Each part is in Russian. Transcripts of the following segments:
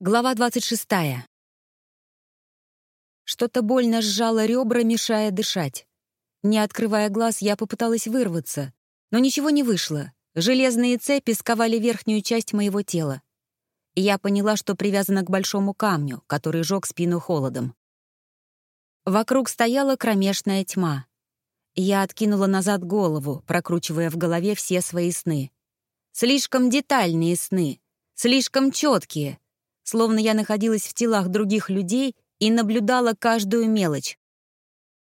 Глава 26. Что-то больно сжало ребра, мешая дышать. Не открывая глаз, я попыталась вырваться, но ничего не вышло. Железные цепи сковали верхнюю часть моего тела. И я поняла, что привязана к большому камню, который жег спину холодом. Вокруг стояла кромешная тьма. Я откинула назад голову, прокручивая в голове все свои сны. Слишком детальные сны, слишком четкие — словно я находилась в телах других людей и наблюдала каждую мелочь.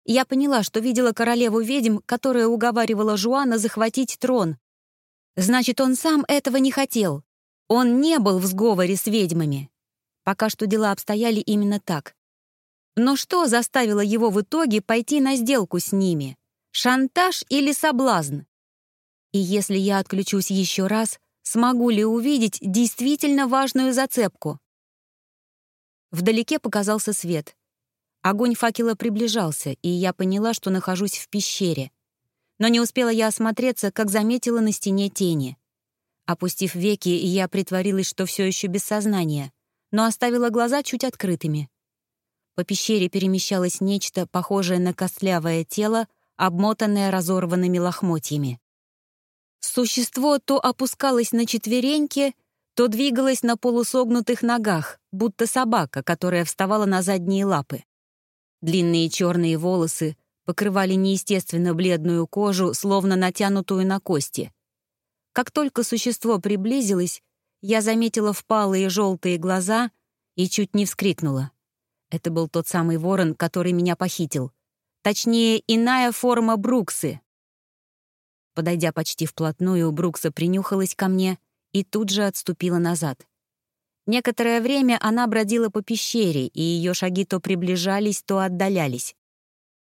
Я поняла, что видела королеву-ведьм, которая уговаривала Жуана захватить трон. Значит, он сам этого не хотел. Он не был в сговоре с ведьмами. Пока что дела обстояли именно так. Но что заставило его в итоге пойти на сделку с ними? Шантаж или соблазн? И если я отключусь еще раз, смогу ли увидеть действительно важную зацепку? Вдалеке показался свет. Огонь факела приближался, и я поняла, что нахожусь в пещере. Но не успела я осмотреться, как заметила на стене тени. Опустив веки, я притворилась, что все еще без сознания, но оставила глаза чуть открытыми. По пещере перемещалось нечто, похожее на костлявое тело, обмотанное разорванными лохмотьями. Существо то опускалось на четвереньки, то двигалась на полусогнутых ногах, будто собака, которая вставала на задние лапы. Длинные черные волосы покрывали неестественно бледную кожу, словно натянутую на кости. Как только существо приблизилось, я заметила впалые желтые глаза и чуть не вскрикнула. Это был тот самый ворон, который меня похитил. Точнее, иная форма Бруксы. Подойдя почти вплотную, Брукса принюхалась ко мне — и тут же отступила назад. Некоторое время она бродила по пещере, и ее шаги то приближались, то отдалялись.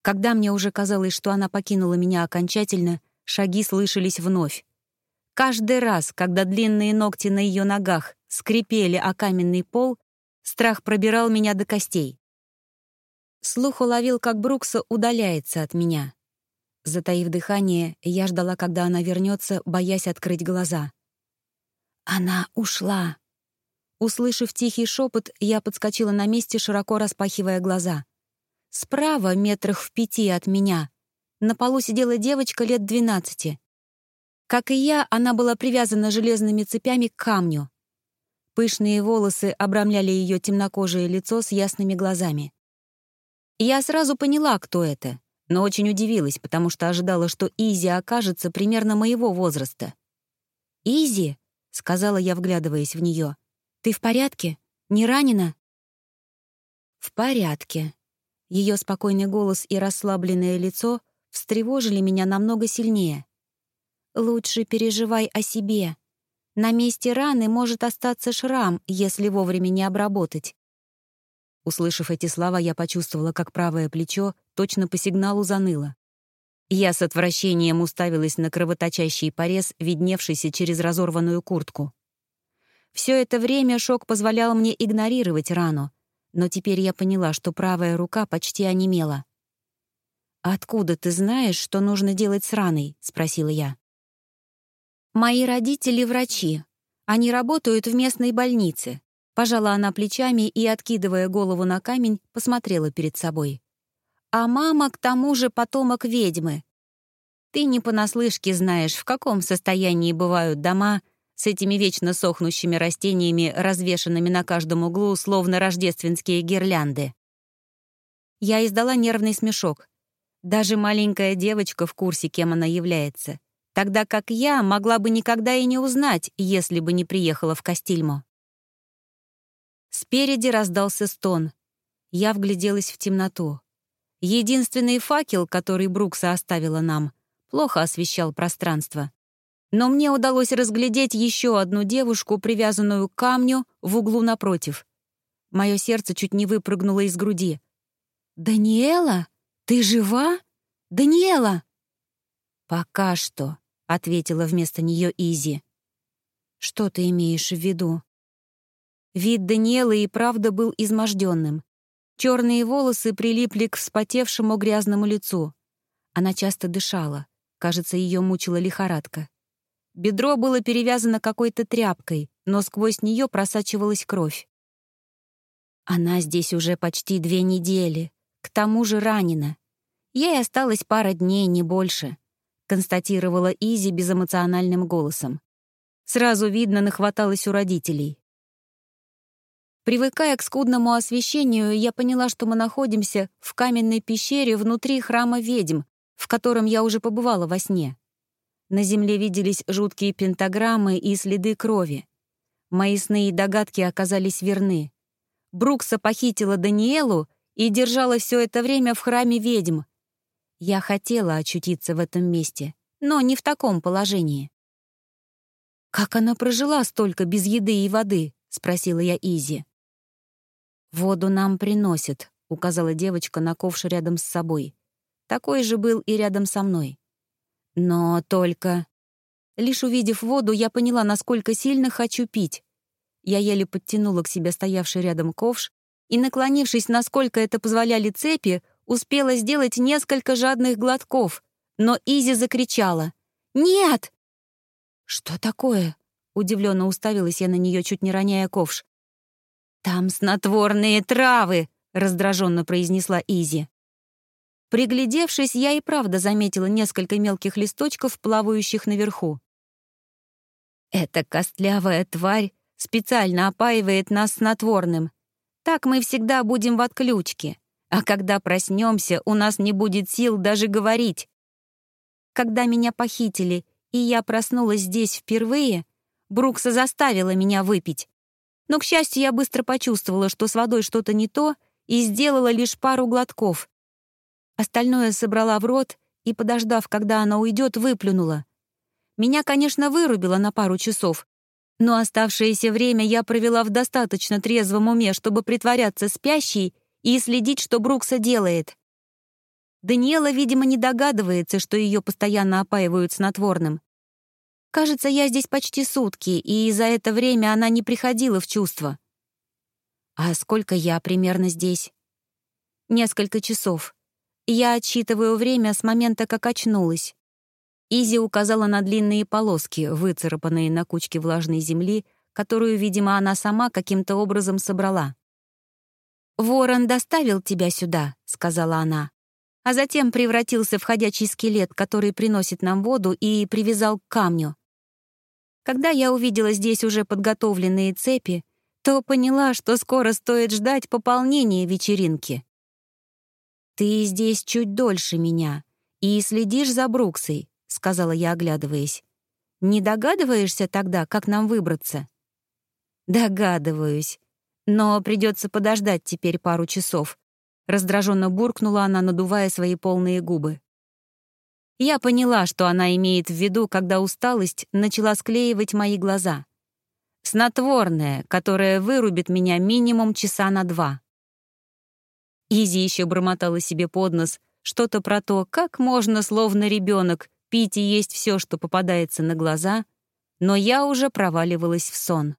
Когда мне уже казалось, что она покинула меня окончательно, шаги слышались вновь. Каждый раз, когда длинные ногти на ее ногах скрипели о каменный пол, страх пробирал меня до костей. Слух уловил, как Брукса удаляется от меня. Затаив дыхание, я ждала, когда она вернется, боясь открыть глаза. Она ушла. Услышав тихий шепот, я подскочила на месте, широко распахивая глаза. Справа, метрах в пяти от меня, на полу сидела девочка лет двенадцати. Как и я, она была привязана железными цепями к камню. Пышные волосы обрамляли ее темнокожее лицо с ясными глазами. Я сразу поняла, кто это, но очень удивилась, потому что ожидала, что Изи окажется примерно моего возраста. «Изи?» — сказала я, вглядываясь в нее. «Ты в порядке? Не ранена?» «В порядке». Ее спокойный голос и расслабленное лицо встревожили меня намного сильнее. «Лучше переживай о себе. На месте раны может остаться шрам, если вовремя не обработать». Услышав эти слова, я почувствовала, как правое плечо точно по сигналу заныло. Я с отвращением уставилась на кровоточащий порез, видневшийся через разорванную куртку. Все это время шок позволял мне игнорировать рану, но теперь я поняла, что правая рука почти онемела. «Откуда ты знаешь, что нужно делать с раной?» — спросила я. «Мои родители — врачи. Они работают в местной больнице». Пожала она плечами и, откидывая голову на камень, посмотрела перед собой. А мама, к тому же, потомок ведьмы. Ты не понаслышке знаешь, в каком состоянии бывают дома с этими вечно сохнущими растениями, развешанными на каждом углу, словно рождественские гирлянды. Я издала нервный смешок. Даже маленькая девочка в курсе, кем она является. Тогда как я могла бы никогда и не узнать, если бы не приехала в Кастильмо. Спереди раздался стон. Я вгляделась в темноту. Единственный факел, который Брукса оставила нам, плохо освещал пространство. Но мне удалось разглядеть еще одну девушку, привязанную к камню в углу напротив. Мое сердце чуть не выпрыгнуло из груди. «Даниэла? Ты жива? Даниэла?» «Пока что», — ответила вместо нее Изи. «Что ты имеешь в виду?» Вид Даниэлы и правда был изможденным. Черные волосы прилипли к вспотевшему грязному лицу. Она часто дышала. Кажется, ее мучила лихорадка. Бедро было перевязано какой-то тряпкой, но сквозь нее просачивалась кровь. Она здесь уже почти две недели, к тому же ранена. Ей осталось пара дней, не больше, констатировала Изи безэмоциональным голосом. Сразу видно, нахваталась у родителей. Привыкая к скудному освещению, я поняла, что мы находимся в каменной пещере внутри храма ведьм, в котором я уже побывала во сне. На земле виделись жуткие пентаграммы и следы крови. Мои сны и догадки оказались верны. Брукса похитила Даниэлу и держала все это время в храме ведьм. Я хотела очутиться в этом месте, но не в таком положении. «Как она прожила столько без еды и воды?» — спросила я Изи. «Воду нам приносят», — указала девочка на ковш рядом с собой. Такой же был и рядом со мной. Но только... Лишь увидев воду, я поняла, насколько сильно хочу пить. Я еле подтянула к себе стоявший рядом ковш и, наклонившись, насколько это позволяли цепи, успела сделать несколько жадных глотков, но Изи закричала. «Нет!» «Что такое?» — удивленно уставилась я на нее, чуть не роняя ковш. «Там снотворные травы!» — раздраженно произнесла Изи. Приглядевшись, я и правда заметила несколько мелких листочков, плавающих наверху. «Эта костлявая тварь специально опаивает нас снотворным. Так мы всегда будем в отключке, а когда проснемся, у нас не будет сил даже говорить. Когда меня похитили, и я проснулась здесь впервые, Брукса заставила меня выпить. Но, к счастью, я быстро почувствовала, что с водой что-то не то, и сделала лишь пару глотков. Остальное собрала в рот и, подождав, когда она уйдет, выплюнула. Меня, конечно, вырубило на пару часов, но оставшееся время я провела в достаточно трезвом уме, чтобы притворяться спящей и следить, что Брукса делает. Даниэла, видимо, не догадывается, что ее постоянно опаивают снотворным. Кажется, я здесь почти сутки, и за это время она не приходила в чувство. А сколько я примерно здесь? Несколько часов. Я отсчитываю время с момента, как очнулась. Изи указала на длинные полоски, выцарапанные на кучке влажной земли, которую, видимо, она сама каким-то образом собрала. «Ворон доставил тебя сюда», — сказала она, а затем превратился в ходячий скелет, который приносит нам воду, и привязал к камню. Когда я увидела здесь уже подготовленные цепи, то поняла, что скоро стоит ждать пополнения вечеринки. «Ты здесь чуть дольше меня и следишь за Бруксой», — сказала я, оглядываясь. «Не догадываешься тогда, как нам выбраться?» «Догадываюсь. Но придется подождать теперь пару часов», — раздраженно буркнула она, надувая свои полные губы. Я поняла, что она имеет в виду, когда усталость начала склеивать мои глаза. Снотворное, которое вырубит меня минимум часа на два. Изи еще бормотала себе под нос что-то про то, как можно, словно ребенок, пить и есть все, что попадается на глаза, но я уже проваливалась в сон.